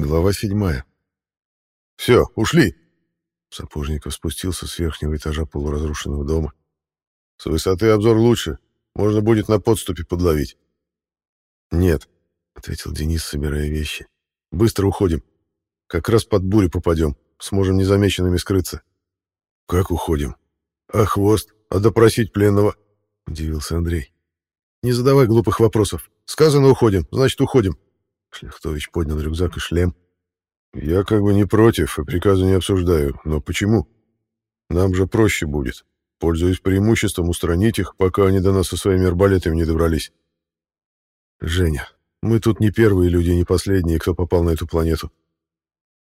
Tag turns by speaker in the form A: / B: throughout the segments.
A: Глава седьмая. «Все, ушли!» Сапожников спустился с верхнего этажа полуразрушенного дома. «С высоты обзор лучше. Можно будет на подступе подловить». «Нет», — ответил Денис, собирая вещи. «Быстро уходим. Как раз под бурю попадем. Сможем незамеченными скрыться». «Как уходим? А хвост? А допросить пленного?» — удивился Андрей. «Не задавай глупых вопросов. Сказано, уходим. Значит, уходим». Шляхтович поднял рюкзак и шлем. «Я как бы не против и приказа не обсуждаю. Но почему? Нам же проще будет, пользуясь преимуществом, устранить их, пока они до нас со своими арбалетами не добрались». «Женя, мы тут не первые люди, не последние, кто попал на эту планету.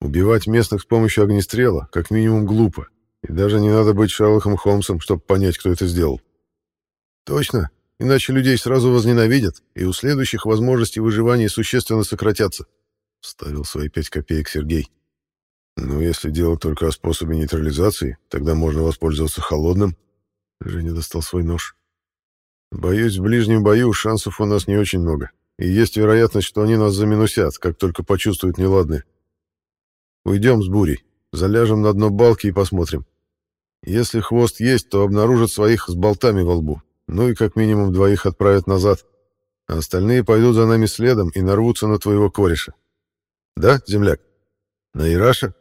A: Убивать местных с помощью огнестрела как минимум глупо, и даже не надо быть Шерлоком Холмсом, чтобы понять, кто это сделал». «Точно, Иначе людей сразу возненавидят, и у следующих возможности выживания существенно сократятся. Ставил свои пять копеек Сергей. Ну, если дело только о способе нейтрализации, тогда можно воспользоваться холодным. Женя достал свой нож. Боюсь, в ближнем бою шансов у нас не очень много, и есть вероятность, что они нас заминусят, как только почувствуют неладное. Уйдем с бурей, заляжем на дно балки и посмотрим. Если хвост есть, то обнаружат своих с болтами во лбу, ну и как минимум двоих отправят назад. А остальные пойдут за нами следом и нарвутся на твоего кореша. Да, земляк? На Ираша?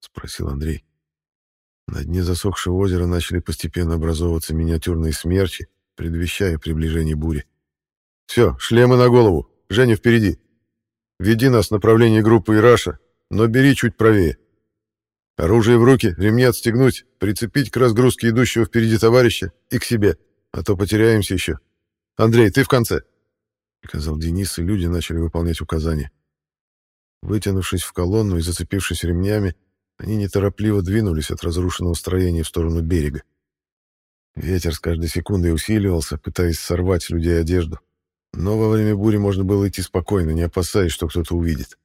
A: Спросил Андрей. На дне засохшего озера начали постепенно образовываться миниатюрные смерчи, предвещая приближение бури. «Все, шлемы на голову. Женя впереди. Веди нас в направлении группы Ираша, но бери чуть правее. Оружие в руки, ремни отстегнуть, прицепить к разгрузке идущего впереди товарища и к себе а то потеряемся еще. Андрей, ты в конце!» — приказал Денис, и люди начали выполнять указания. Вытянувшись в колонну и зацепившись ремнями, они неторопливо двинулись от разрушенного строения в сторону берега. Ветер с каждой секундой усиливался, пытаясь сорвать людей одежду. Но во время бури можно было идти спокойно, не опасаясь, что кто-то увидит.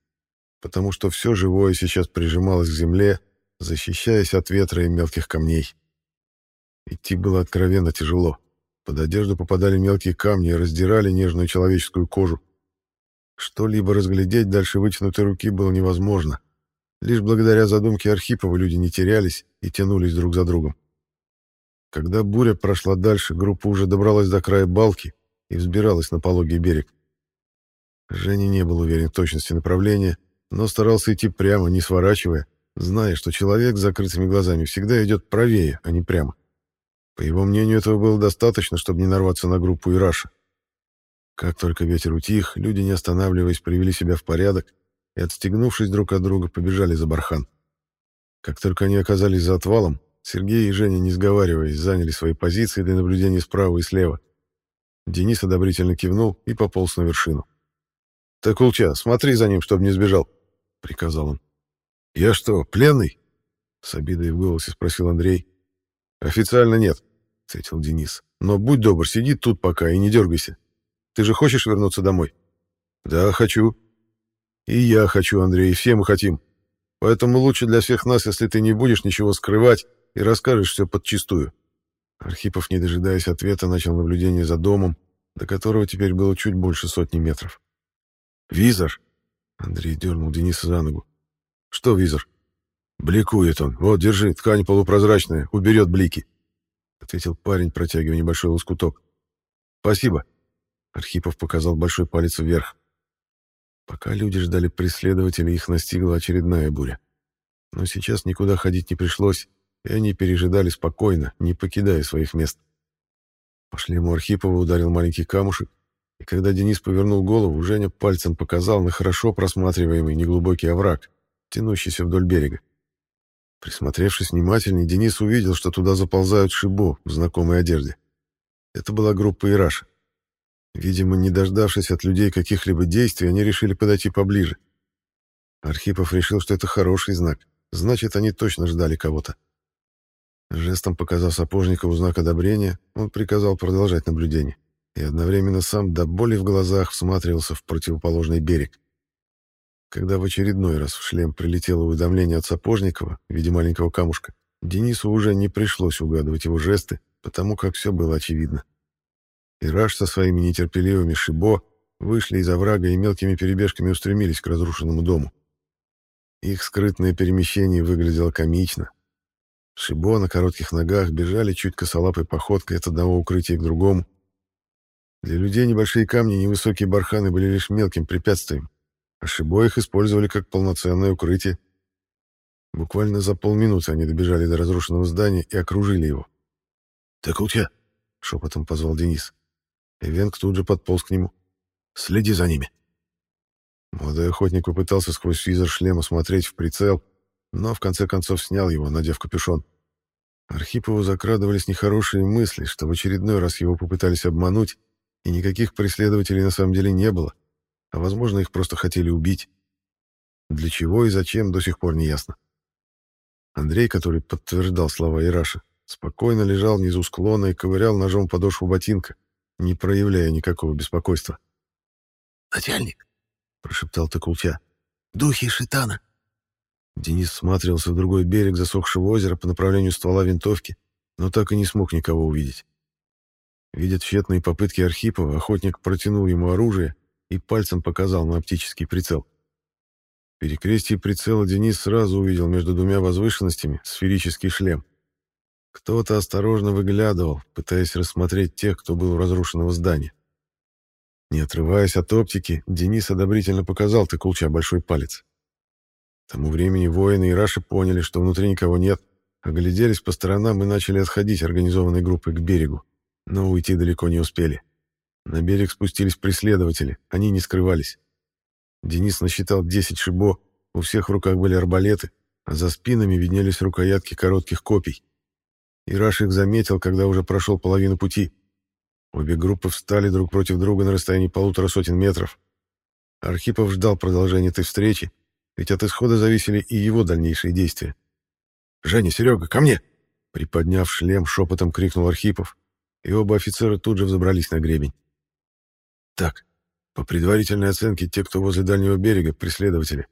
A: Потому что все живое сейчас прижималось к земле, защищаясь от ветра и мелких камней. Идти было откровенно тяжело. Под одежду попадали мелкие камни и раздирали нежную человеческую кожу. Что-либо разглядеть дальше вытянутой руки было невозможно. Лишь благодаря задумке Архипова люди не терялись и тянулись друг за другом. Когда буря прошла дальше, группа уже добралась до края балки и взбиралась на пологий берег. Женя не был уверен в точности направления, но старался идти прямо, не сворачивая, зная, что человек с закрытыми глазами всегда идет правее, а не прямо. По его мнению, этого было достаточно, чтобы не нарваться на группу Ираша. Как только ветер утих, люди, не останавливаясь, привели себя в порядок и, отстегнувшись друг от друга, побежали за бархан. Как только они оказались за отвалом, Сергей и Женя, не сговариваясь, заняли свои позиции для наблюдения справа и слева. Денис одобрительно кивнул и пополз на вершину. «Ты, Кулча, смотри за ним, чтобы не сбежал», — приказал он. «Я что, пленный?» — с обидой в голосе спросил Андрей, «Официально нет», — ответил Денис. «Но будь добр, сиди тут пока и не дергайся. Ты же хочешь вернуться домой?» «Да, хочу». «И я хочу, Андрей, и все мы хотим. Поэтому лучше для всех нас, если ты не будешь ничего скрывать и расскажешь все подчистую». Архипов, не дожидаясь ответа, начал наблюдение за домом, до которого теперь было чуть больше сотни метров. «Визор!» — Андрей дернул Дениса за ногу. «Что визор?» «Бликует он. Вот, держи, ткань полупрозрачная, уберет блики», — ответил парень, протягивая небольшой лоскуток. «Спасибо», — Архипов показал большой палец вверх. Пока люди ждали преследователей, их настигла очередная буря. Но сейчас никуда ходить не пришлось, и они пережидали спокойно, не покидая своих мест. По шлему Архипова ударил маленький камушек, и когда Денис повернул голову, Женя пальцем показал на хорошо просматриваемый неглубокий овраг, тянущийся вдоль берега. Присмотревшись внимательнее, Денис увидел, что туда заползают Шибо в знакомой одежде. Это была группа Ираша. Видимо, не дождавшись от людей каких-либо действий, они решили подойти поближе. Архипов решил, что это хороший знак. Значит, они точно ждали кого-то. Жестом показав Сапожникову знак одобрения, он приказал продолжать наблюдение и одновременно сам до боли в глазах всматривался в противоположный берег. Когда в очередной раз в шлем прилетело уведомление от Сапожникова в виде маленького камушка, Денису уже не пришлось угадывать его жесты, потому как все было очевидно. Ираш со своими нетерпеливыми шибо вышли из оврага и мелкими перебежками устремились к разрушенному дому. Их скрытное перемещение выглядело комично. Шибо на коротких ногах бежали чуть косолапой походкой от одного укрытия к другому. Для людей небольшие камни и невысокие барханы были лишь мелким препятствием, а Шибо их использовали как полноценное укрытие. Буквально за полминуты они добежали до разрушенного здания и окружили его. «Так вот я!» — шепотом позвал Денис. Эвенк тут же подполз к нему. «Следи за ними!» Молодой охотник попытался сквозь визор шлема смотреть в прицел, но в конце концов снял его, надев капюшон. Архипову закрадывались нехорошие мысли, что в очередной раз его попытались обмануть, и никаких преследователей на самом деле не было, а, возможно, их просто хотели убить. Для чего и зачем, до сих пор не ясно. Андрей, который подтверждал слова Ираша, спокойно лежал внизу склона и ковырял ножом подошву ботинка, не проявляя никакого беспокойства.
B: «Начальник!» — прошептал Токулча. «Духи шитана!»
A: Денис смотрелся в другой берег засохшего озера по направлению ствола винтовки, но так и не смог никого увидеть. Видя тщетные попытки Архипова, охотник протянул ему оружие и пальцем показал на оптический прицел. В перекрестии прицела Денис сразу увидел между двумя возвышенностями сферический шлем. Кто-то осторожно выглядывал, пытаясь рассмотреть тех, кто был у разрушенного здания. Не отрываясь от оптики, Денис одобрительно показал Тыкулча большой палец. К тому времени воины и Раши поняли, что внутри никого нет, огляделись по сторонам и начали отходить организованной группой к берегу, но уйти далеко не успели. На берег спустились преследователи, они не скрывались. Денис насчитал 10 шибо, у всех в руках были арбалеты, а за спинами виднелись рукоятки коротких копий. Ираш их заметил, когда уже прошел половину пути. Обе группы встали друг против друга на расстоянии полутора сотен метров. Архипов ждал продолжения этой встречи, ведь от исхода зависели и его дальнейшие действия. «Женя, Серега, ко мне!» Приподняв шлем, шепотом крикнул Архипов, и оба офицера тут же взобрались на гребень. «Так, по предварительной оценке, те, кто возле дальнего берега, преследователи,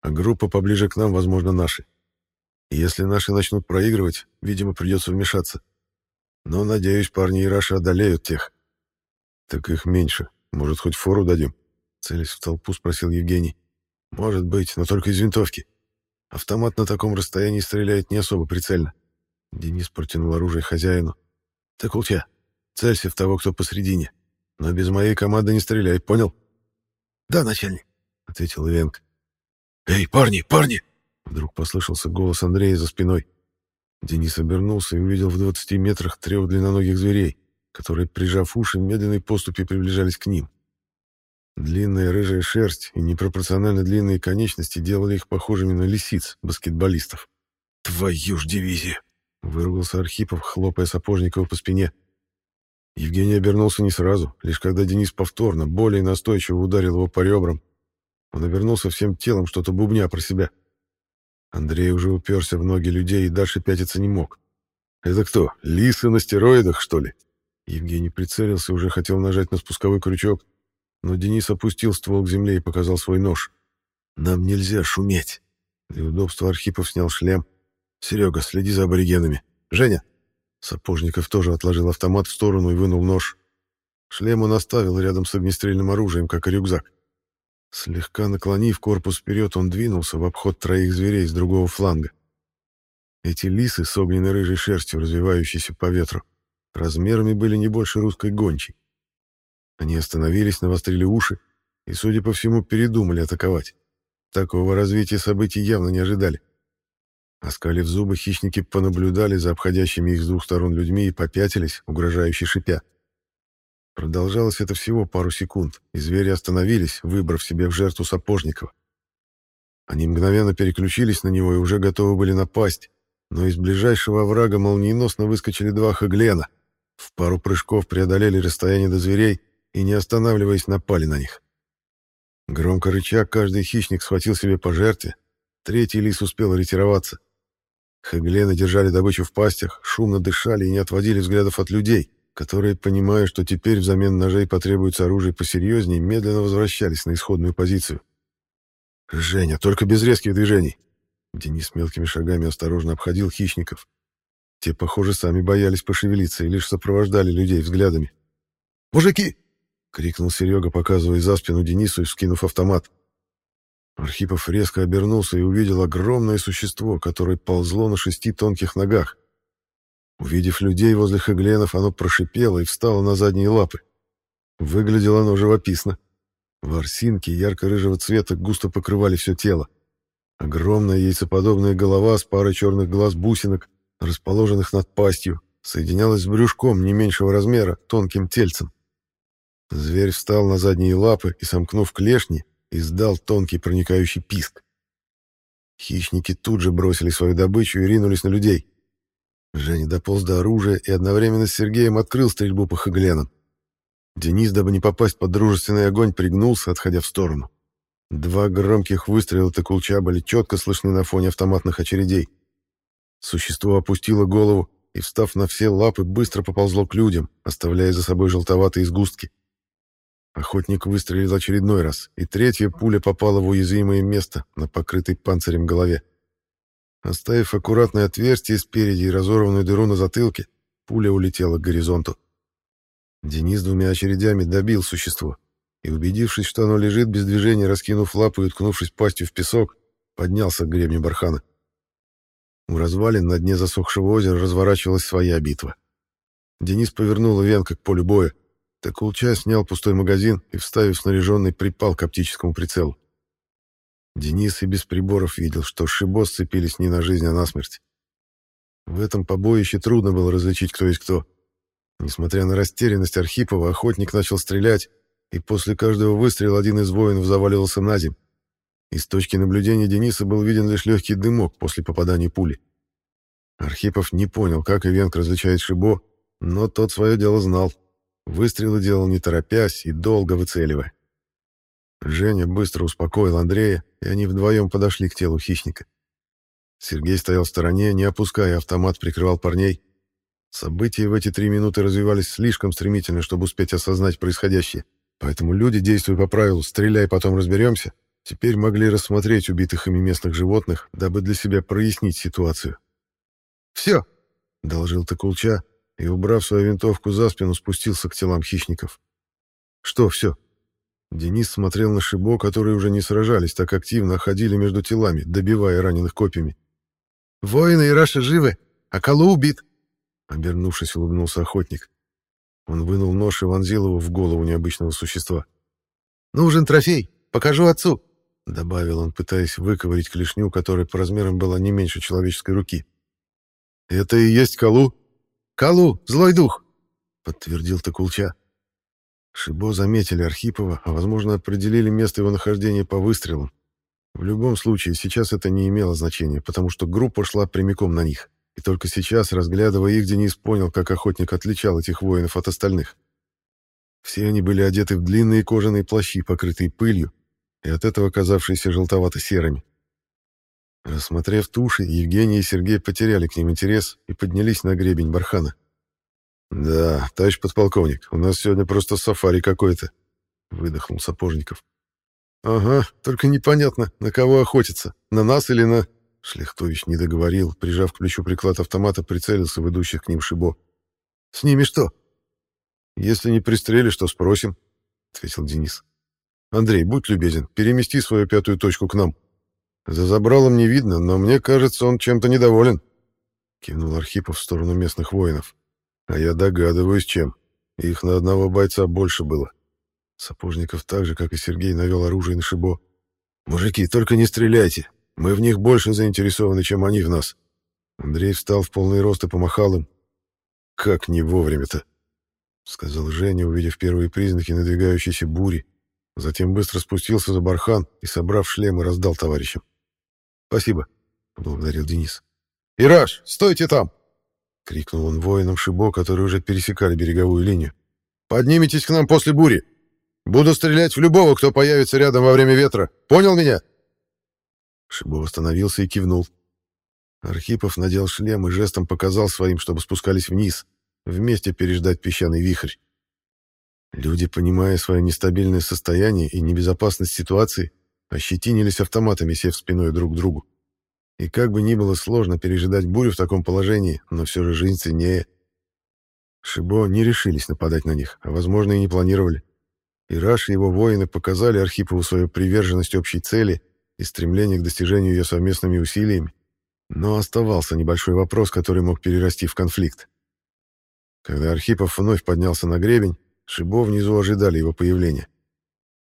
A: а группа поближе к нам, возможно, наши. Если наши начнут проигрывать, видимо, придется вмешаться. Но, надеюсь, парни и Раши одолеют тех. Так их меньше. Может, хоть фору дадим? Целясь в толпу, спросил Евгений. Может быть, но только из винтовки. Автомат на таком расстоянии стреляет не особо прицельно. Денис протянул оружие хозяину. Ты кулча, целься в того, кто посредине. Но без моей команды не стреляй, понял?
B: Да, начальник,
A: ответил Ивенко.
B: Эй, парни, парни!
A: Вдруг послышался голос Андрея за спиной. Денис обернулся и увидел в 20 метрах трех длинноногих зверей, которые, прижав уши, медленной поступью приближались к ним. Длинная рыжая шерсть и непропорционально длинные конечности делали их похожими на лисиц, баскетболистов.
B: «Твою ж дивизию!»
A: — выругался Архипов, хлопая Сапожникова по спине. Евгений обернулся не сразу, лишь когда Денис повторно, более настойчиво ударил его по ребрам. Он обернулся всем телом, что-то бубня про себя. — Андрей уже уперся в ноги людей и дальше пятиться не мог. «Это кто, лисы на стероидах, что ли?» Евгений прицелился и уже хотел нажать на спусковой крючок, но Денис опустил ствол к земле и показал свой нож. «Нам нельзя шуметь!» Для удобства Архипов снял шлем. «Серега, следи за аборигенами. Женя!» Сапожников тоже отложил автомат в сторону и вынул нож. Шлем он оставил рядом с огнестрельным оружием, как и рюкзак. Слегка наклонив корпус вперед, он двинулся в обход троих зверей с другого фланга. Эти лисы с огненной рыжей шерстью, развивающейся по ветру, размерами были не больше русской гончей. Они остановились, навострили уши и, судя по всему, передумали атаковать. Такого развития событий явно не ожидали. Оскалив зубы, хищники понаблюдали за обходящими их с двух сторон людьми и попятились, угрожающе шипя. Продолжалось это всего пару секунд, и звери остановились, выбрав себе в жертву Сапожникова. Они мгновенно переключились на него и уже готовы были напасть, но из ближайшего врага молниеносно выскочили два хаглена. В пару прыжков преодолели расстояние до зверей и, не останавливаясь, напали на них. Громко рыча, каждый хищник схватил себе по жертве. Третий лис успел ретироваться. Хаглены держали добычу в пастях, шумно дышали и не отводили взглядов от людей — которые, понимая, что теперь взамен ножей потребуется оружие посерьезнее, медленно возвращались на исходную позицию. «Женя, только без резких движений!» Денис мелкими шагами осторожно обходил хищников. Те, похоже, сами боялись пошевелиться и лишь сопровождали людей взглядами.
B: «Мужики!»
A: — крикнул Серега, показывая за спину Денису и вскинув автомат. Архипов резко обернулся и увидел огромное существо, которое ползло на шести тонких ногах. Увидев людей возле хагленов, оно прошипело и встало на задние лапы. Выглядело оно живописно. Ворсинки ярко-рыжего цвета густо покрывали все тело. Огромная яйцеподобная голова с парой черных глаз-бусинок, расположенных над пастью, соединялась с брюшком не меньшего размера, тонким тельцем. Зверь встал на задние лапы и, сомкнув клешни, издал тонкий проникающий писк. Хищники тут же бросили свою добычу и ринулись на людей. Женя дополз до оружия и одновременно с Сергеем открыл стрельбу по хагленам. Денис, дабы не попасть под дружественный огонь, пригнулся, отходя в сторону. Два громких выстрела Токулча были четко слышны на фоне автоматных очередей. Существо опустило голову и, встав на все лапы, быстро поползло к людям, оставляя за собой желтоватые сгустки. Охотник выстрелил очередной раз, и третья пуля попала в уязвимое место на покрытой панцирем голове. Оставив аккуратное отверстие спереди и разорванную дыру на затылке, пуля улетела к горизонту. Денис двумя очередями добил существо и, убедившись, что оно лежит без движения, раскинув лапы и уткнувшись пастью в песок, поднялся к гребню бархана. У развалин на дне засохшего озера разворачивалась своя битва. Денис повернул Венка к полю боя, Текулча снял пустой магазин и, вставив снаряженный, припал к оптическому прицелу. Денис и без приборов видел, что шибо сцепились не на жизнь, а на смерть. В этом побоище трудно было различить, кто есть кто. Несмотря на растерянность Архипова, охотник начал стрелять, и после каждого выстрела один из воинов заваливался на земь. Из точки наблюдения Дениса был виден лишь легкий дымок после попадания пули. Архипов не понял, как Ивенк различает Шибо, но тот свое дело знал. Выстрелы делал не торопясь и долго выцеливая. Женя быстро успокоил Андрея, и они вдвоем подошли к телу хищника. Сергей стоял в стороне, не опуская автомат, прикрывал парней. События в эти три минуты развивались слишком стремительно, чтобы успеть осознать происходящее. Поэтому люди, действуя по правилу «стреляй, потом разберемся», теперь могли рассмотреть убитых ими местных животных, дабы для себя прояснить ситуацию. «Все!» — доложил Токулча, и, убрав свою винтовку за спину, спустился к телам хищников. «Что все?» Денис смотрел на Шибо, которые уже не сражались так активно, ходили между телами, добивая раненых копьями. «Воины и Раша живы, а Калу убит!» Обернувшись, улыбнулся охотник. Он вынул нож и вонзил его в голову необычного существа. «Нужен трофей! Покажу отцу!» Добавил он, пытаясь выковырить клешню, которая по размерам была не меньше человеческой руки. «Это и есть Калу?» «Калу, злой дух!» — подтвердил Токулча. Шибо заметили Архипова, а, возможно, определили место его нахождения по выстрелам. В любом случае, сейчас это не имело значения, потому что группа шла прямиком на них. И только сейчас, разглядывая их, Денис понял, как охотник отличал этих воинов от остальных. Все они были одеты в длинные кожаные плащи, покрытые пылью, и от этого казавшиеся желтовато-серыми. Рассмотрев туши, Евгений и Сергей потеряли к ним интерес и поднялись на гребень бархана. «Да, товарищ подполковник, у нас сегодня просто сафари какое-то», — выдохнул Сапожников. «Ага, только непонятно, на кого охотиться, на нас или на...» Шлихтович не договорил, прижав к плечу приклад автомата, прицелился в идущих к ним шибо. «С ними что?» «Если не пристрелишь, что спросим», — ответил Денис. «Андрей, будь любезен, перемести свою пятую точку к нам». За забралом не видно, но мне кажется, он чем-то недоволен. Кивнул Архипов в сторону местных воинов. А я догадываюсь, чем. Их на одного бойца больше было. Сапожников так же, как и Сергей, навел оружие на Шибо. «Мужики, только не стреляйте. Мы в них больше заинтересованы, чем они в нас». Андрей встал в полный рост и помахал им. «Как не вовремя-то», — сказал Женя, увидев первые признаки надвигающейся бури. Затем быстро спустился за бархан и, собрав шлемы, раздал товарищам. «Спасибо», — поблагодарил Денис. «Ираш, стойте там!» — крикнул он воинам Шибо, которые уже пересекали береговую линию. «Поднимитесь к нам после бури! Буду стрелять в любого, кто появится рядом во время ветра! Понял меня?» Шибо остановился и кивнул. Архипов надел шлем и жестом показал своим, чтобы спускались вниз, вместе переждать песчаный вихрь. Люди, понимая свое нестабильное состояние и небезопасность ситуации, ощетинились автоматами, сев спиной друг к другу. И как бы ни было сложно пережидать бурю в таком положении, но все же жизнь ценнее. Шибо не решились нападать на них, а, возможно, и не планировали. И Раш и его воины показали Архипову свою приверженность общей цели и стремление к достижению ее совместными усилиями, но оставался небольшой вопрос, который мог перерасти в конфликт. Когда Архипов вновь поднялся на гребень, Шибо внизу ожидали его появления.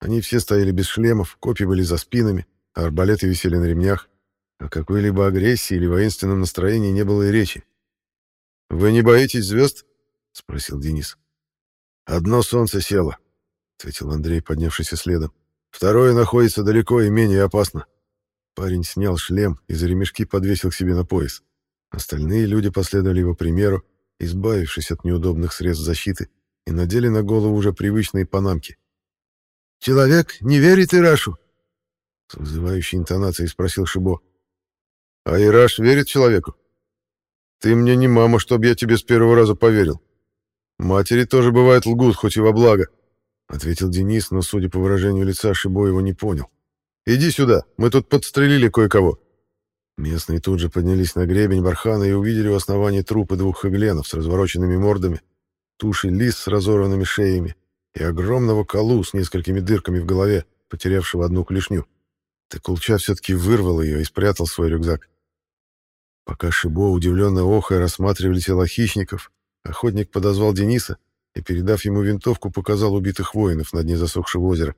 A: Они все стояли без шлемов, копья были за спинами, а арбалеты висели на ремнях. О какой-либо агрессии или воинственном настроении не было и речи. «Вы не боитесь звезд?» — спросил Денис. «Одно солнце село», — ответил Андрей, поднявшийся следом. «Второе находится далеко и менее опасно». Парень снял шлем и за ремешки подвесил к себе на пояс. Остальные люди последовали его примеру, избавившись от неудобных средств защиты, и надели на голову уже привычные панамки. «Человек не верит Ирашу?» С вызывающей интонацией спросил Шибо. «А Ираш верит человеку? Ты мне не мама, чтобы я тебе с первого раза поверил. Матери тоже бывает лгут, хоть и во благо», — ответил Денис, но, судя по выражению лица, Шибо его не понял. «Иди сюда, мы тут подстрелили кое-кого». Местные тут же поднялись на гребень бархана и увидели у основания трупы двух хагленов с развороченными мордами, туши лис с разорванными шеями и огромного колу с несколькими дырками в голове, потерявшего одну клешню. Текулча все-таки вырвал ее и спрятал свой рюкзак. Пока Шибо удивленно охая рассматривали тела хищников, охотник подозвал Дениса и, передав ему винтовку, показал убитых воинов на дне засохшего озера.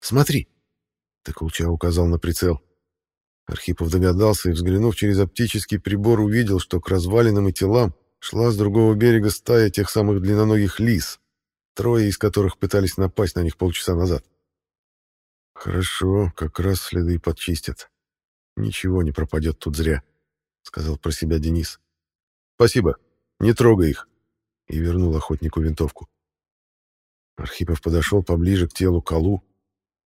A: «Смотри!» — Текулча указал на прицел. Архипов догадался и, взглянув через оптический прибор, увидел, что к развалинам и телам шла с другого берега стая тех самых длинноногих лис, трое из которых пытались напасть на них полчаса назад. «Хорошо, как раз следы подчистят. Ничего не пропадет тут зря», — сказал про себя Денис. «Спасибо, не трогай их», — и вернул охотнику винтовку. Архипов подошел поближе к телу Калу,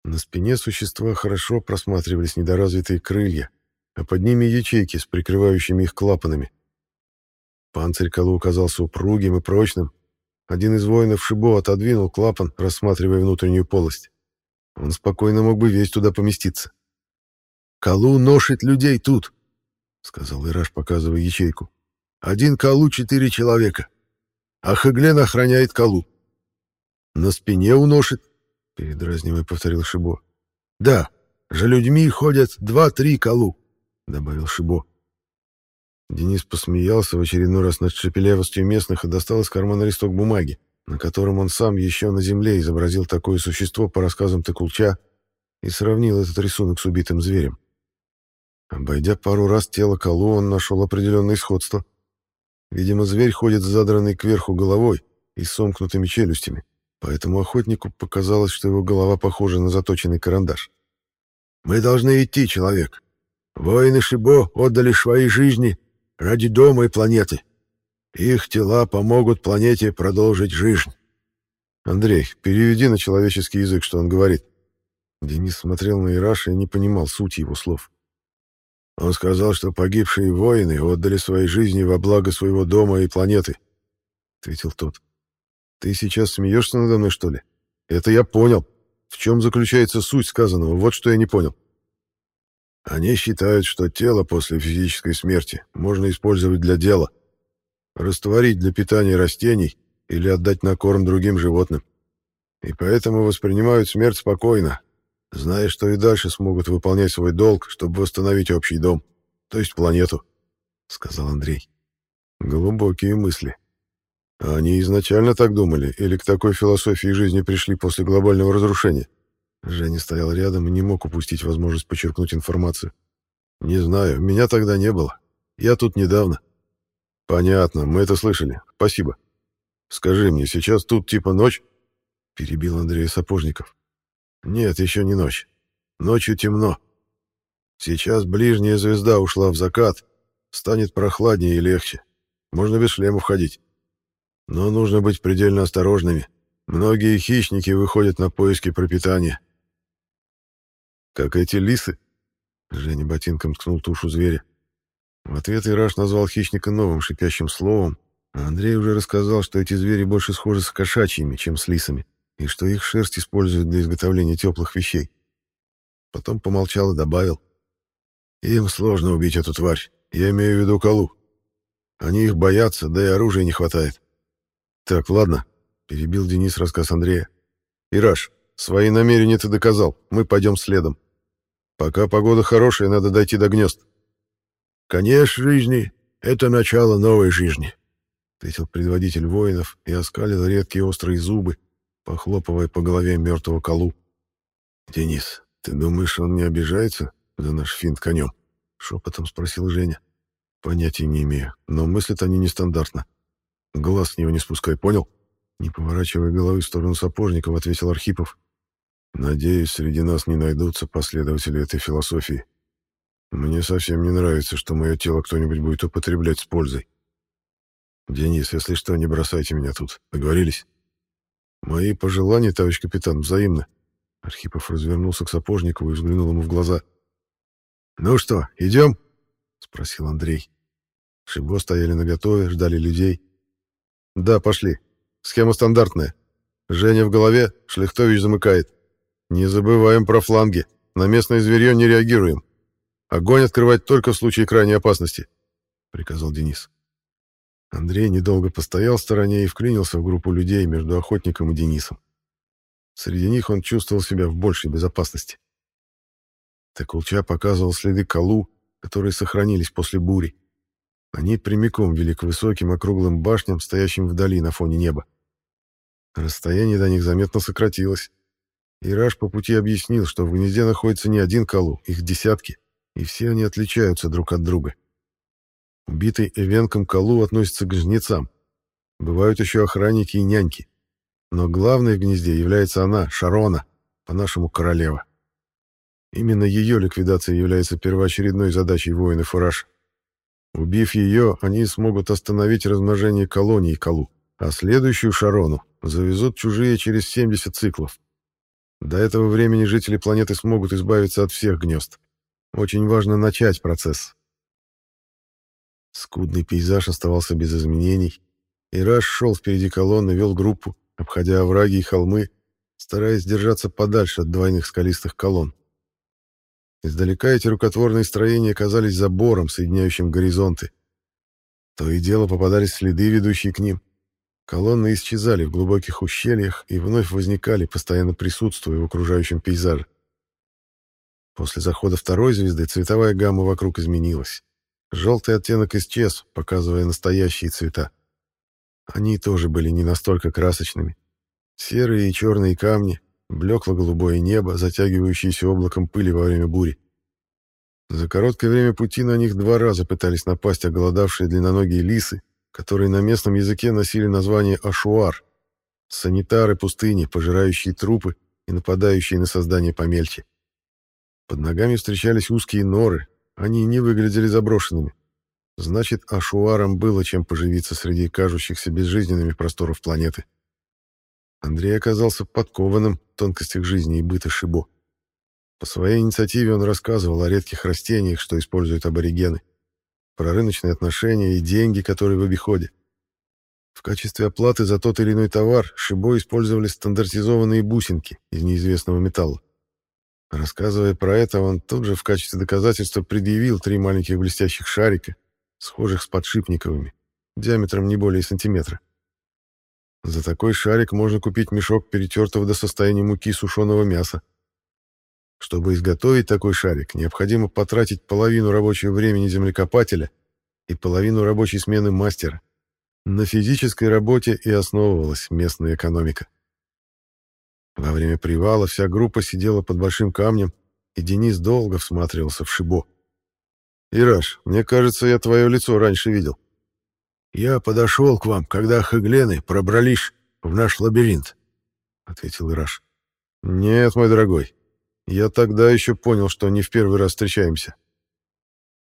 A: на спине существа хорошо просматривались недоразвитые крылья, а под ними ячейки с прикрывающими их клапанами. Панцирь колу оказался упругим и прочным. Один из воинов Шибо отодвинул клапан, рассматривая внутреннюю полость. Он спокойно мог бы весь туда поместиться. «Калу ношит людей тут», — сказал Ираш, показывая ячейку. «Один Калу — четыре человека, а Хаглен охраняет Калу. На спине уношит, передразнивая, повторил Шибо. Да, за людьми ходят два-три колу, добавил Шибо. Денис посмеялся в очередной раз над шепелявостью местных и достал из кармана листок бумаги, на котором он сам еще на земле изобразил такое существо по рассказам Текулча и сравнил этот рисунок с убитым зверем. Обойдя пару раз тело Калу, он нашел определенное сходство. Видимо, зверь ходит с задранной кверху головой и сомкнутыми челюстями поэтому охотнику показалось, что его голова похожа на заточенный карандаш. «Мы должны идти, человек. Воины Шибо отдали свои жизни ради дома и планеты. Их тела помогут планете продолжить жизнь». «Андрей, переведи на человеческий язык, что он говорит». Денис смотрел на Ираша и не понимал сути его слов. Он сказал, что погибшие воины отдали свои жизни во благо своего дома и планеты, — ответил тот. Ты сейчас смеешься надо мной, что ли? Это я понял. В чем заключается суть сказанного? Вот что я не понял. Они считают, что тело после физической смерти можно использовать для дела. Растворить для питания растений или отдать на корм другим животным. И поэтому воспринимают смерть спокойно, зная, что и дальше смогут выполнять свой долг, чтобы восстановить общий дом, то есть планету, — сказал Андрей. Глубокие мысли. А они изначально так думали или к такой философии жизни пришли после глобального разрушения? Женя стоял рядом и не мог упустить возможность подчеркнуть информацию. «Не знаю, меня тогда не было. Я тут недавно». «Понятно, мы это слышали. Спасибо. Скажи мне, сейчас тут типа ночь?» Перебил Андрей Сапожников. «Нет, еще не ночь. Ночью темно. Сейчас ближняя звезда ушла в закат. Станет прохладнее и легче. Можно без шлема входить. Но нужно быть предельно осторожными. Многие хищники выходят на поиски пропитания. Как эти лисы? Женя ботинком ткнул тушу зверя. В ответ Ираш назвал хищника новым шипящим словом, а Андрей уже рассказал, что эти звери больше схожи с кошачьими, чем с лисами, и что их шерсть используют для изготовления теплых вещей. Потом помолчал и добавил. «Им сложно убить эту тварь. Я имею в виду колу. Они их боятся, да и оружия не хватает. «Так, ладно», — перебил Денис рассказ Андрея. «Ираш, свои намерения ты доказал, мы пойдем следом. Пока погода хорошая, надо дойти до гнезд.
B: Конец жизни — это начало новой жизни, —
A: ответил предводитель воинов и оскалил редкие острые зубы, похлопывая по голове мертвого колу. «Денис, ты думаешь, он не обижается за наш финт конем?» — шепотом спросил Женя. «Понятия не имею, но мыслят они нестандартно. Глаз с него не спускай, понял?» Не поворачивая головы в сторону Сапожников, ответил Архипов. «Надеюсь, среди нас не найдутся последователи этой философии. Мне совсем не нравится, что мое тело кто-нибудь будет употреблять с пользой. Денис, если что, не бросайте меня тут. Договорились?» «Мои пожелания, товарищ капитан, взаимны». Архипов развернулся к Сапожникову и взглянул ему в глаза. «Ну что, идем?» — спросил Андрей. Шибо стояли наготове, ждали людей. «Да, пошли. Схема стандартная. Женя в голове, Шлихтович замыкает. Не забываем про фланги. На местное зверье не реагируем. Огонь открывать только в случае крайней опасности», — приказал Денис. Андрей недолго постоял в стороне и вклинился в группу людей между охотником и Денисом. Среди них он чувствовал себя в большей безопасности. Текулча показывал следы колу, которые сохранились после бури. Они прямиком вели к высоким округлым башням, стоящим вдали на фоне неба. Расстояние до них заметно сократилось. Ираш по пути объяснил, что в гнезде находится не один колу, их десятки, и все они отличаются друг от друга. Убитый Эвенком Калу относится к жнецам. Бывают еще охранники и няньки. Но главной в гнезде является она, Шарона, по-нашему королева. Именно ее ликвидация является первоочередной задачей воинов Ираш. Убив ее, они смогут остановить размножение колоний Калу, а следующую Шарону завезут чужие через 70 циклов. До этого времени жители планеты смогут избавиться от всех гнезд. Очень важно начать процесс. Скудный пейзаж оставался без изменений. Ираш шел впереди колонны, вел группу, обходя овраги и холмы, стараясь держаться подальше от двойных скалистых колонн. Издалека эти рукотворные строения казались забором, соединяющим горизонты. То и дело попадались следы, ведущие к ним. Колонны исчезали в глубоких ущельях и вновь возникали, постоянно присутствуя в окружающем пейзаже. После захода второй звезды цветовая гамма вокруг изменилась. Желтый оттенок исчез, показывая настоящие цвета. Они тоже были не настолько красочными. Серые и черные камни, блекло-голубое небо, затягивающееся облаком пыли во время бури. За короткое время пути на них два раза пытались напасть оголодавшие длинноногие лисы, которые на местном языке носили название ашуар — санитары пустыни, пожирающие трупы и нападающие на создания помельче. Под ногами встречались узкие норы, они не выглядели заброшенными. Значит, ашуарам было чем поживиться среди кажущихся безжизненными просторов планеты. Андрей оказался подкованным в тонкостях жизни и быта Шибо. По своей инициативе он рассказывал о редких растениях, что используют аборигены, про рыночные отношения и деньги, которые в обиходе. В качестве оплаты за тот или иной товар Шибо использовали стандартизованные бусинки из неизвестного металла. Рассказывая про это, он тут же в качестве доказательства предъявил три маленьких блестящих шарика, схожих с подшипниковыми, диаметром не более сантиметра. За такой шарик можно купить мешок перетертого до состояния муки сушеного мяса. Чтобы изготовить такой шарик, необходимо потратить половину рабочего времени землекопателя и половину рабочей смены мастера. На физической работе и основывалась местная экономика. Во время привала вся группа сидела под большим камнем, и Денис долго всматривался в Шибо. «Ираш, мне кажется, я твое лицо раньше видел».
B: «Я подошел к вам, когда хаглены пробрались в наш лабиринт», — ответил Ираш.
A: «Нет, мой дорогой, я тогда еще понял, что не в первый раз встречаемся.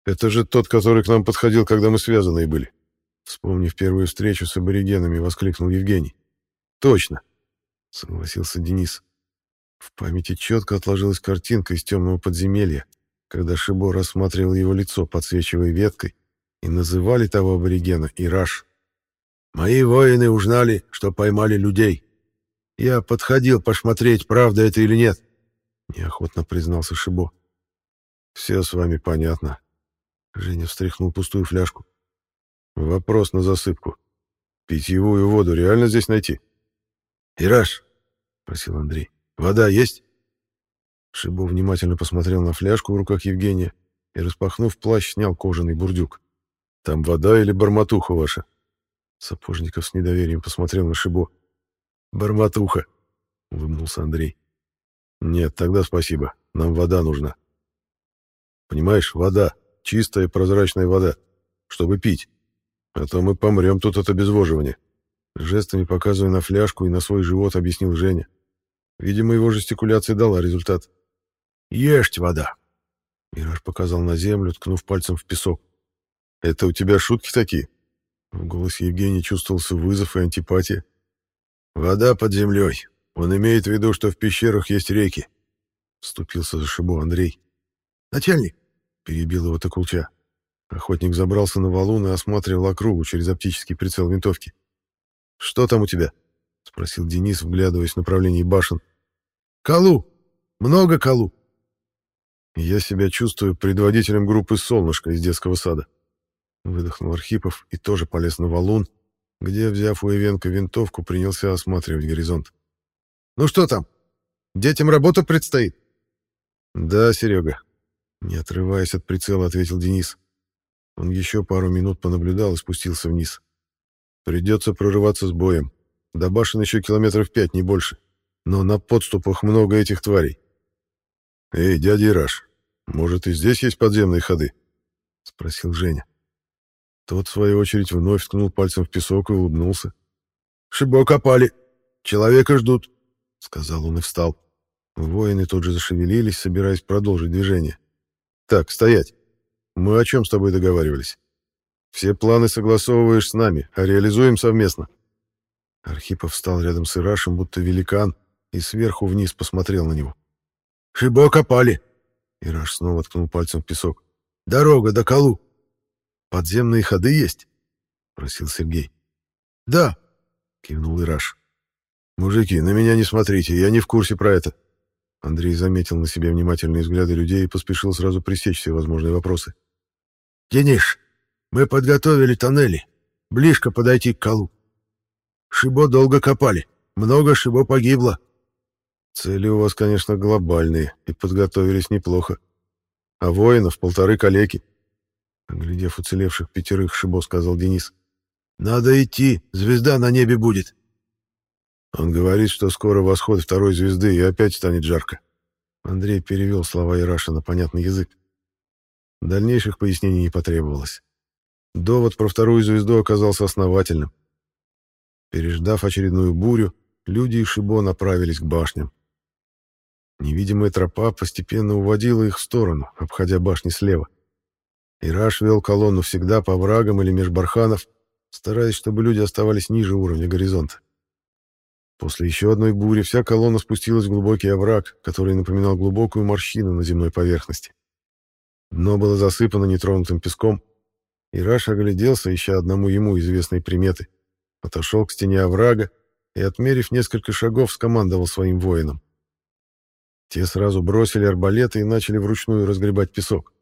A: Это же тот, который к нам подходил, когда мы связанные были». Вспомнив первую встречу с аборигенами, воскликнул Евгений. «Точно согласился Денис. В памяти четко отложилась картинка из темного подземелья, когда Шибо рассматривал его лицо, подсвечивая веткой, и называли того аборигена Ираш.
B: «Мои воины узнали, что поймали людей. Я подходил посмотреть, правда это или нет», — неохотно признался Шибо.
A: «Все с вами понятно». Женя встряхнул пустую фляжку. «Вопрос на засыпку. Питьевую воду реально здесь найти?»
B: «Ираш», — просил Андрей, — «вода есть?» Шибо внимательно посмотрел на фляжку в руках Евгения и, распахнув плащ, снял кожаный бурдюк. «Там вода или барматуха ваша?» Сапожников с недоверием посмотрел на Шибо. «Барматуха», — улыбнулся Андрей. «Нет, тогда спасибо. Нам вода нужна». «Понимаешь, вода. Чистая прозрачная вода. Чтобы пить. А то мы помрем тут от обезвоживания». Жестами показывая на фляжку и на свой живот, объяснил Женя. Видимо, его жестикуляция дала результат. «Ешьте вода!» Мираж показал на землю, ткнув пальцем в песок. «Это у тебя шутки такие?» В голосе Евгения чувствовался вызов и антипатия. «Вода под землей. Он имеет в виду, что в пещерах есть реки», — вступился за шибу Андрей. «Начальник!» — перебил его Токулча. Охотник забрался на валун и осматривал округу через оптический прицел винтовки. «Что там у тебя?» — спросил Денис, вглядываясь в направлении башен. «Калу! Много калу!» «Я себя чувствую предводителем группы «Солнышко» из детского сада», — выдохнул Архипов и тоже полез на валун, где, взяв у Ивенка винтовку, принялся осматривать горизонт. «Ну что там? Детям работа предстоит?» «Да, Серега», — не отрываясь от прицела, ответил Денис. Он еще пару минут понаблюдал и спустился вниз. «Придется прорываться с боем. До башен еще километров пять, не больше. Но на подступах много этих тварей. «Эй, дядя Ираш, может, и здесь есть подземные ходы?» — спросил Женя. Тот, в свою очередь, вновь ткнул пальцем в песок и улыбнулся. «Шибо копали. Человека ждут», — сказал он и встал. Воины тут же зашевелились, собираясь продолжить движение. «Так, стоять. Мы о чем с тобой договаривались? Все планы согласовываешь с нами, а реализуем совместно». Архипов встал рядом с Ирашем, будто великан, и сверху вниз посмотрел на него. Шибо копали. Ираш снова ткнул пальцем в песок. Дорога до Калу. Подземные ходы есть? Просил Сергей. Да, кивнул Ираш. Мужики, на меня не смотрите, я не в курсе про это. Андрей заметил на себе внимательные взгляды людей и поспешил сразу пресечь все возможные вопросы. «Дениш, мы подготовили тоннели. Близко подойти к Калу. Шибо долго копали. Много Шибо погибло. Цели у вас, конечно, глобальные, и подготовились неплохо. А воинов полторы калеки. Оглядев уцелевших пятерых, Шибо сказал Денис. Надо идти, звезда на небе будет. Он говорит, что скоро восход второй звезды, и опять станет жарко. Андрей перевел слова Ираша на понятный язык. Дальнейших пояснений не потребовалось. Довод про вторую звезду оказался основательным. Переждав очередную бурю, люди и Шибо направились к башням. Невидимая тропа постепенно уводила их в сторону, обходя башни слева. Ираш вел колонну всегда по врагам или меж барханов, стараясь, чтобы люди оставались ниже уровня горизонта. После еще одной бури вся колонна спустилась в глубокий овраг, который напоминал глубокую морщину на земной поверхности. Дно было засыпано нетронутым песком. Ираш огляделся, ища одному ему известные приметы. Отошел к стене оврага и, отмерив несколько шагов, скомандовал своим воинам. Те сразу бросили арбалеты и начали вручную разгребать песок.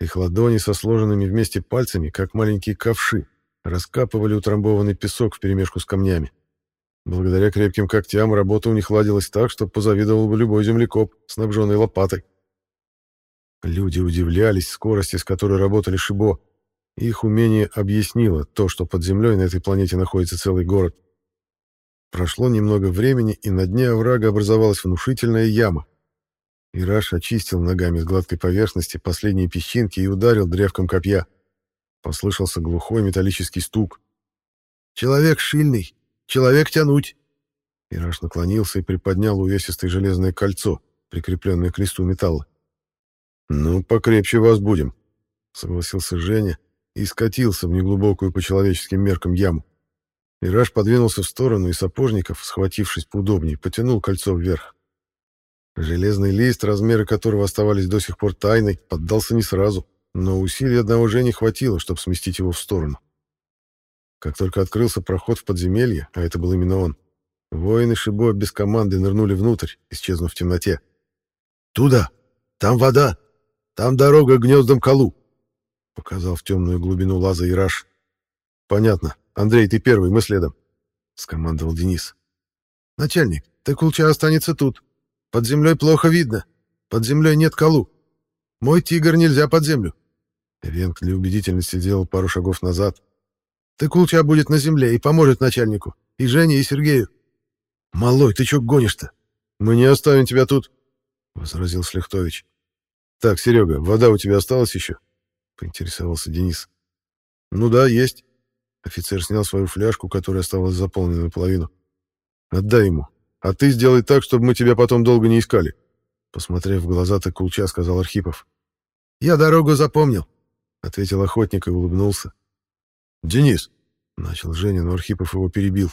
B: Их ладони со сложенными вместе пальцами, как маленькие ковши, раскапывали утрамбованный песок вперемешку с камнями. Благодаря крепким когтям работа у них ладилась так, что позавидовал бы любой землекоп, снабженный лопатой. Люди удивлялись скорости, с которой работали Шибо. Их умение объяснило то, что под землей на этой планете находится целый город. Прошло немного времени, и на дне оврага образовалась внушительная яма. Ираш очистил ногами с гладкой поверхности последние песчинки и ударил древком копья. Послышался глухой металлический стук. «Человек шильный! Человек тянуть!» Ираш наклонился и приподнял увесистое железное кольцо, прикрепленное к листу металла. «Ну, покрепче вас будем», — согласился Женя и скатился в неглубокую по человеческим меркам яму. Мираж подвинулся в сторону, и Сапожников, схватившись поудобнее, потянул кольцо вверх. Железный лист, размеры которого оставались до сих пор тайной, поддался не сразу, но усилий одного Жени хватило, чтобы сместить его в сторону. Как только открылся проход в подземелье, а это был именно он, воины Шибо без команды нырнули внутрь, исчезнув в темноте. «Туда! Там вода! Там дорога к гнездам Калу!» — показал в темную глубину лаза Ираш. «Понятно. Андрей, ты первый, мы следом», — скомандовал Денис. «Начальник, ты Кулча останется тут. Под землей плохо видно. Под землей нет колу. Мой тигр нельзя под землю. Венг для убедительности сделал пару шагов назад. Ты Кулча будет на земле и поможет начальнику. И Жене, и Сергею. Малой, ты чё гонишь-то? Мы не оставим тебя тут, — возразил Слехтович. Так, Серега, вода у тебя осталась еще? — поинтересовался Денис. Ну да, есть. Офицер снял свою фляжку, которая оставалась заполненной наполовину. Отдай ему. А ты сделай так, чтобы мы тебя потом долго не искали. Посмотрев в глаза Кулча, сказал Архипов. Я дорогу запомнил, ответил охотник и улыбнулся. Денис, начал Женя, но Архипов его перебил.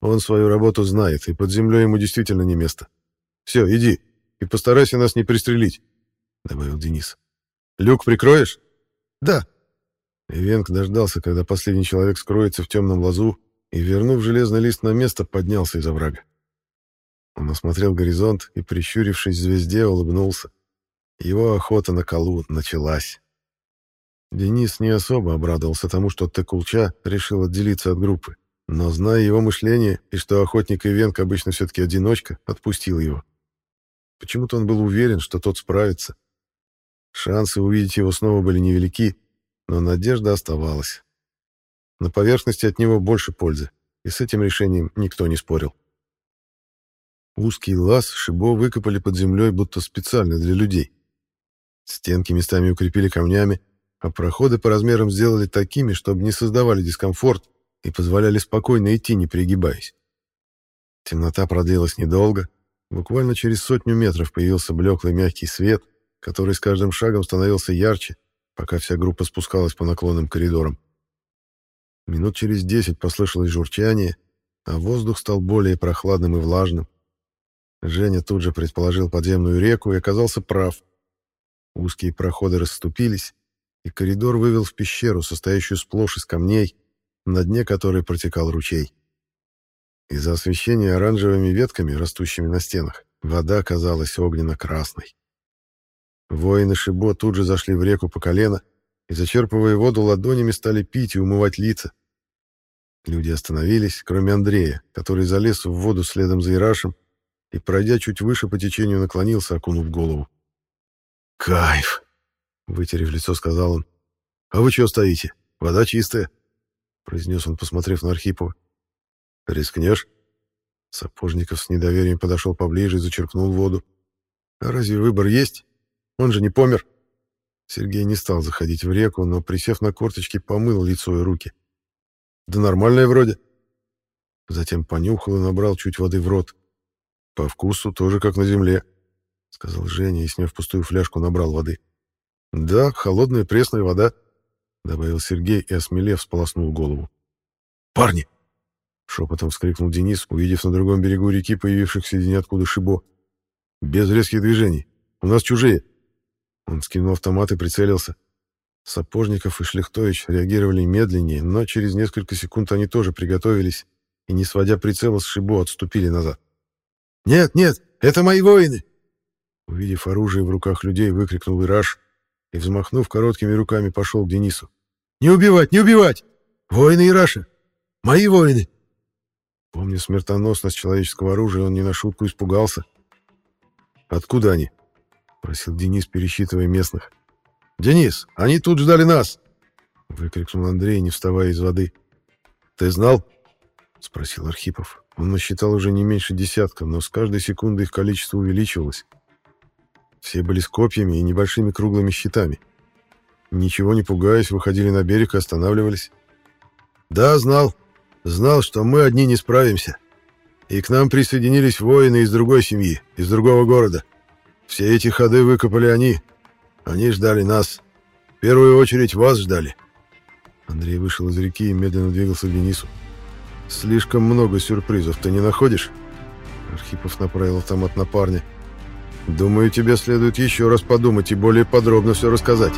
B: Он свою работу знает, и под землей ему действительно не место. Все, иди, и постарайся нас не пристрелить, добавил Денис. Люк прикроешь? Да. Ивенк дождался, когда последний человек скроется в темном лазу, и, вернув железный лист на место, поднялся из оврага. Он осмотрел горизонт и, прищурившись звезде, улыбнулся. Его охота на колу началась. Денис не особо обрадовался тому, что Текулча решил отделиться от группы, но, зная его мышление и что охотник Ивенк обычно все-таки одиночка, отпустил его. Почему-то он был уверен, что тот справится. Шансы увидеть его снова были невелики, но надежда оставалась. На поверхности от него больше пользы, и с этим решением никто не спорил. Узкий лаз Шибо выкопали под землей, будто специально для людей. Стенки местами укрепили камнями, а проходы по размерам сделали такими, чтобы не создавали дискомфорт и позволяли спокойно идти, не пригибаясь. Темнота продлилась недолго. Буквально через сотню метров появился блеклый мягкий свет, который с каждым шагом становился ярче, пока вся группа спускалась по наклонным коридорам. Минут через десять послышалось журчание, а воздух стал более прохладным и влажным. Женя тут же предположил подземную реку и оказался прав. Узкие проходы расступились, и коридор вывел в пещеру, состоящую сплошь из камней, на дне которой протекал ручей. Из-за освещения оранжевыми ветками, растущими на стенах, вода казалась огненно-красной. Воины Шибо тут же зашли в реку по колено и, зачерпывая воду ладонями, стали пить и умывать лица. Люди остановились, кроме Андрея, который залез в воду следом за Ирашем и, пройдя чуть выше по течению, наклонился, окунув голову. «Кайф!» — вытерев лицо, сказал он. «А вы чего стоите? Вода чистая!» — произнес он, посмотрев на Архипова. «Рискнешь?» Сапожников с недоверием подошел поближе и зачерпнул воду. «А разве выбор есть? Он же не помер!» Сергей не стал заходить в реку, но, присев на корточки, помыл лицо и руки. «Да нормальное вроде!» Затем понюхал и набрал чуть воды в рот. «По вкусу тоже как на земле», — сказал Женя и, сняв пустую фляжку, набрал воды. «Да, холодная пресная вода», — добавил Сергей и, осмелев, сполоснул голову. «Парни!» — шепотом вскрикнул Денис, увидев на другом берегу реки появившихся из ниоткуда шибо. «Без резких движений. У нас чужие». Он скинул автомат и прицелился. Сапожников и Шлихтович реагировали медленнее, но через несколько секунд они тоже приготовились и, не сводя прицела с шибо, отступили назад. «Нет, нет, это мои воины!» Увидев оружие в руках людей, выкрикнул Ираш и, взмахнув короткими руками, пошел к Денису. «Не убивать, не убивать! Воины Ираша! Мои воины!» Помня смертоносность человеческого оружия, он не на шутку испугался. «Откуда они?» — просил Денис, пересчитывая местных. «Денис, они тут ждали нас!» — выкрикнул Андрей, не вставая из воды. «Ты знал?» — спросил Архипов. Он насчитал уже не меньше десятка, но с каждой секундой их количество увеличивалось. Все были с копьями и небольшими круглыми щитами. Ничего не пугаясь, выходили на берег и останавливались. «Да, знал. Знал, что мы одни не справимся. И к нам присоединились воины из другой семьи, из другого города. Все эти ходы выкопали они. Они ждали нас. В первую очередь вас ждали». Андрей вышел из реки и медленно двигался к Денису. «Слишком много сюрпризов ты не находишь?» Архипов направил автомат на парня. «Думаю, тебе следует еще раз подумать и более подробно все рассказать».